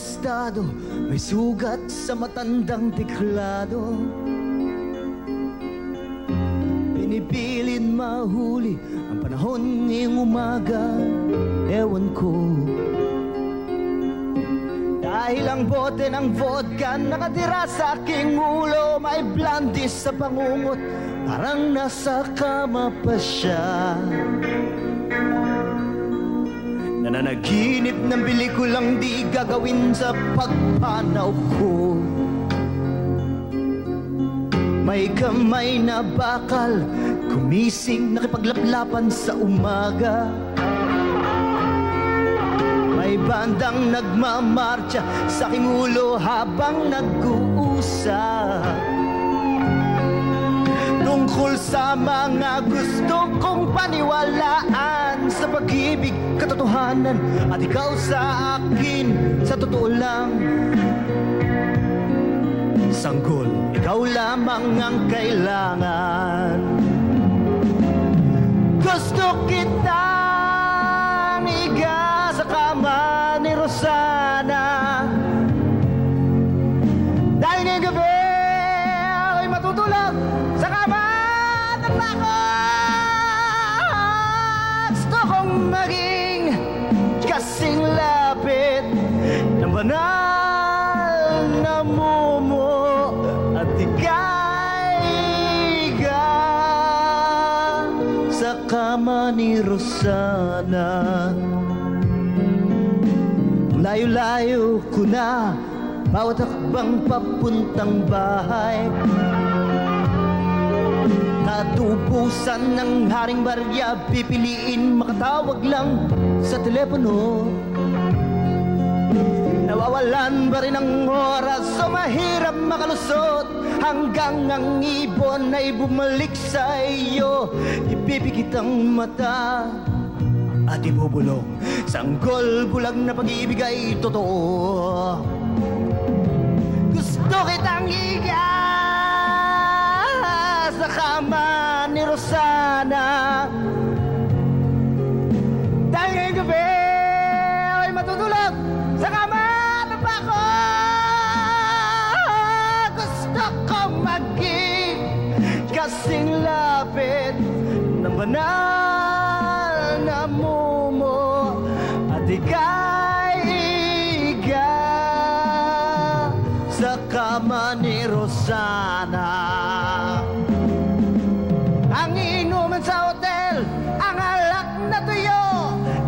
gastado May sugat sa matandang teklado Pinipilit mahuli Ang panahon ngayong umaga Ewan ko. Dahil ang bote ng vodka Nakatira sa aking ulo May blandis sa pangungot Parang nasa kama pa siya Nananaginip ng pelikulang di gagawin sa pagpanaw ko. May kamay na bakal Kumising nakipaglaplapan sa umaga. May bandang nagmamarcha sa aking ulo habang nag-uusap Tungkol sa mga gusto kong paniwalaan Sa pag-ibig, katotohanan At ikaw sa akin, sa totoo lang. Sanggol, ikaw lamang ang kailangan. Gusto kita Niga sa kama ni Rosana bakit Gusto kong maging kasing lapit ng banal na mumo At ika'y sa kama ni Rosana. Layo-layo ko na Bawat akbang papuntang bahay Katubusan ng haring barya Pipiliin makatawag lang sa telepono. Nawawalan ba rin ang oras So mahirap makalusot Hanggang ang ibon ay bumalik sa iyo? Ipipikit ang mata At ibubulong Sanggol bulag na pag-ibig ay totoo. Gusto kitang higa banal na mumo At ika'y iga. Sa kama ni Rosana. Ang inuman sa hotel Ang alak na tuyo.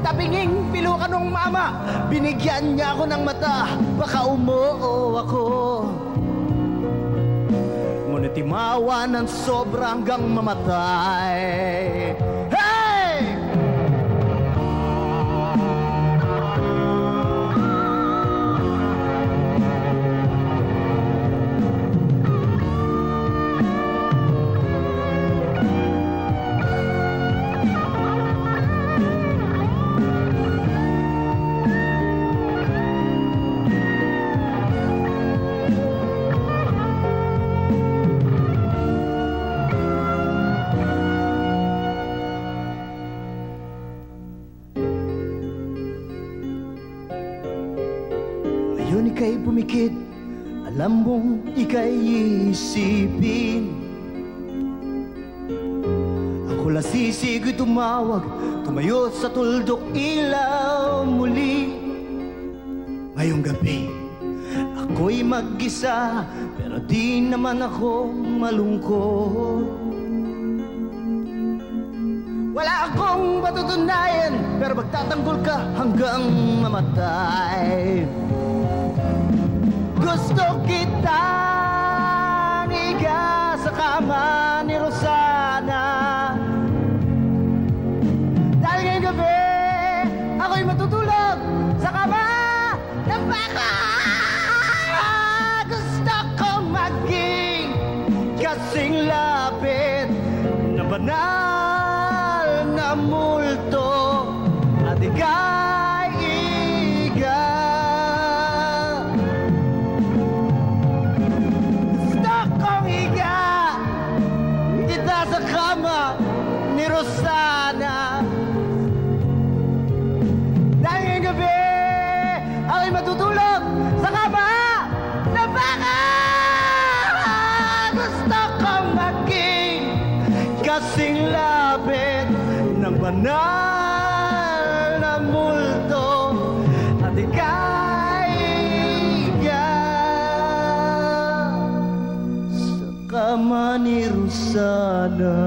Tabinging pilukan ng mama Binigyan niya ako ng mata. Baka umuo ako Ngunit timawa ng sobra hanggang mamatay Ngayon ika'y pumikit Alam mong ika'y isipin. Ako lasisig tumawag Tumayo sa tuldok ilaw muli. Ngayong gabi Ako'y mag-isa Pero di naman ako malungkot. Wala akong matutunayan Pero magtatanggol ka hanggang mamatay Gusto kita Iga sa kama ni Rosana Dahil ngayong gabi Ako'y matutulog sa kama ng baka. Gusto kong maging kasing lapit na banal na multo. At ika'y Ako'y matutulog Saka ba? Na baka gusto kong maging kasing lapit ng banal na multo at ika'y sa kama ni Rosana.